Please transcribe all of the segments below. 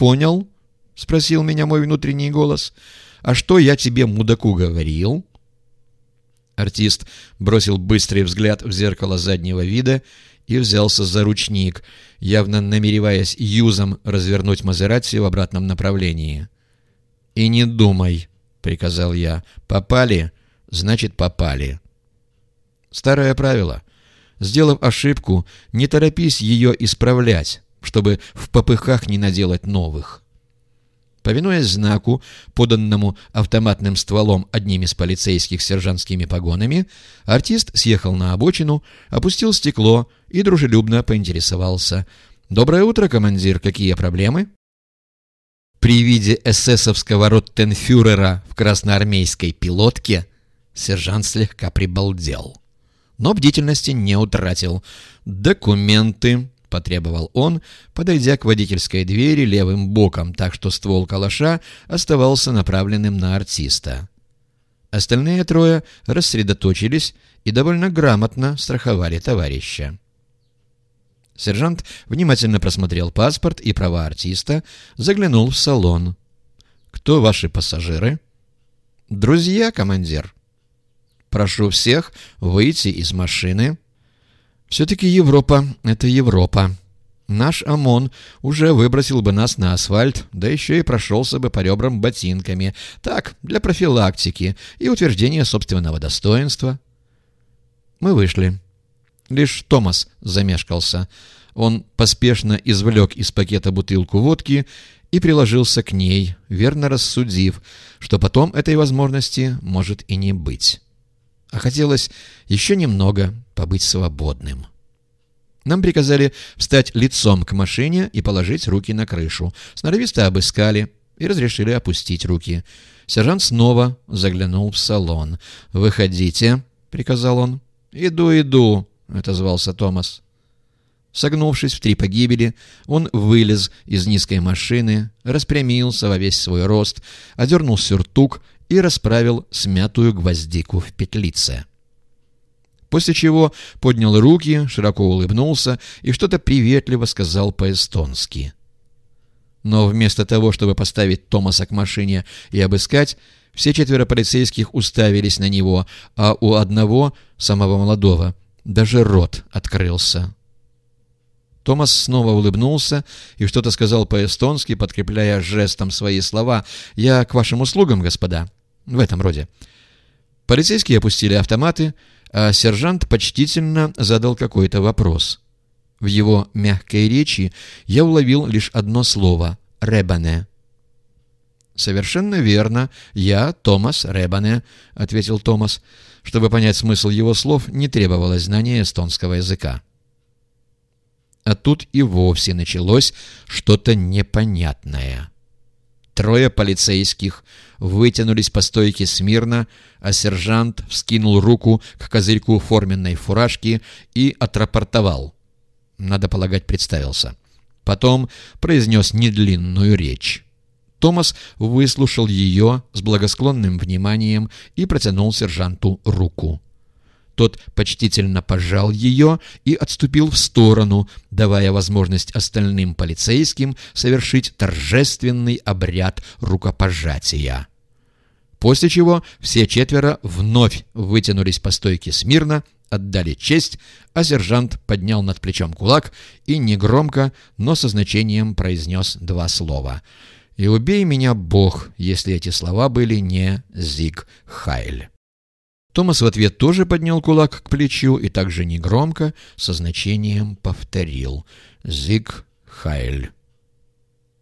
понял?» — спросил меня мой внутренний голос. «А что я тебе, мудаку, говорил?» Артист бросил быстрый взгляд в зеркало заднего вида и взялся за ручник, явно намереваясь юзом развернуть Мазерати в обратном направлении. «И не думай», — приказал я. «Попали, значит, попали». Старое правило. Сделав ошибку, не торопись ее исправлять, чтобы в попыхах не наделать новых. Повинуясь знаку, поданному автоматным стволом одним из полицейских сержантскими погонами, артист съехал на обочину, опустил стекло и дружелюбно поинтересовался. «Доброе утро, командир. Какие проблемы?» При виде эсэсовского роттенфюрера в красноармейской пилотке сержант слегка прибалдел. Но бдительности не утратил. «Документы», — потребовал он, подойдя к водительской двери левым боком, так что ствол калаша оставался направленным на артиста. Остальные трое рассредоточились и довольно грамотно страховали товарища. Сержант внимательно просмотрел паспорт и права артиста, заглянул в салон. «Кто ваши пассажиры?» «Друзья, командир». «Прошу всех выйти из машины». Все-таки Европа — это Европа. Наш ОМОН уже выбросил бы нас на асфальт, да еще и прошелся бы по ребрам ботинками. Так, для профилактики и утверждения собственного достоинства. Мы вышли. Лишь Томас замешкался. Он поспешно извлек из пакета бутылку водки и приложился к ней, верно рассудив, что потом этой возможности может и не быть а хотелось еще немного побыть свободным. Нам приказали встать лицом к машине и положить руки на крышу. Сноровисто обыскали и разрешили опустить руки. Сержант снова заглянул в салон. «Выходите», — приказал он. «Иду, иду», — отозвался Томас. Согнувшись в три погибели, он вылез из низкой машины, распрямился во весь свой рост, одернул сюртук и расправил смятую гвоздику в петлице. После чего поднял руки, широко улыбнулся и что-то приветливо сказал по-эстонски. Но вместо того, чтобы поставить Томаса к машине и обыскать, все четверо полицейских уставились на него, а у одного, самого молодого, даже рот открылся. Томас снова улыбнулся и что-то сказал по-эстонски, подкрепляя жестом свои слова. «Я к вашим услугам, господа». В этом роде. Полицейские опустили автоматы, а сержант почтительно задал какой-то вопрос. В его мягкой речи я уловил лишь одно слово — «ребане». «Совершенно верно. Я Томас Ребане», — ответил Томас. Чтобы понять смысл его слов, не требовалось знания эстонского языка. А тут и вовсе началось что-то непонятное. Трое полицейских вытянулись по стойке смирно, а сержант вскинул руку к козырьку форменной фуражки и отрапортовал. Надо полагать, представился. Потом произнес недлинную речь. Томас выслушал ее с благосклонным вниманием и протянул сержанту руку. Тот почтительно пожал ее и отступил в сторону, давая возможность остальным полицейским совершить торжественный обряд рукопожатия. После чего все четверо вновь вытянулись по стойке смирно, отдали честь, а сержант поднял над плечом кулак и негромко, но со значением произнес два слова. «И убей меня, Бог, если эти слова были не Зиг Хайль». Томас в ответ тоже поднял кулак к плечу и также негромко, со значением повторил «Зиг Хайль».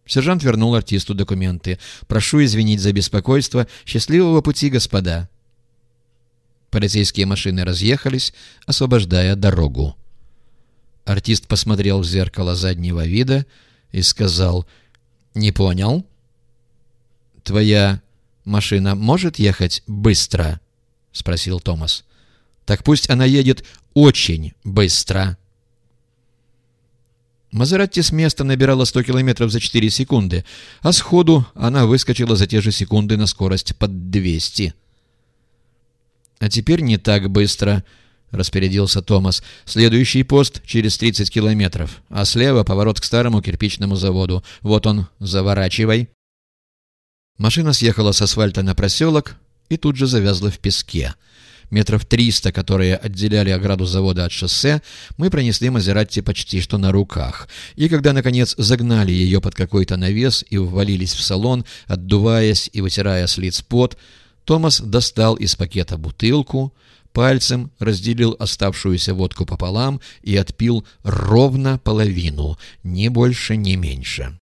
Сержант вернул артисту документы. «Прошу извинить за беспокойство. Счастливого пути, господа!» Полицейские машины разъехались, освобождая дорогу. Артист посмотрел в зеркало заднего вида и сказал «Не понял?» «Твоя машина может ехать быстро?» — спросил Томас. «Так пусть она едет очень быстро». Мазератти с места набирала 100 км за 4 секунды, а сходу она выскочила за те же секунды на скорость под 200. «А теперь не так быстро», — распорядился Томас. «Следующий пост через 30 километров, а слева поворот к старому кирпичному заводу. Вот он, заворачивай». Машина съехала с асфальта на проселок и тут же завязла в песке. Метров триста, которые отделяли ограду завода от шоссе, мы пронесли Мазератти почти что на руках. И когда, наконец, загнали ее под какой-то навес и ввалились в салон, отдуваясь и вытирая с лиц пот, Томас достал из пакета бутылку, пальцем разделил оставшуюся водку пополам и отпил ровно половину, ни больше, ни меньше.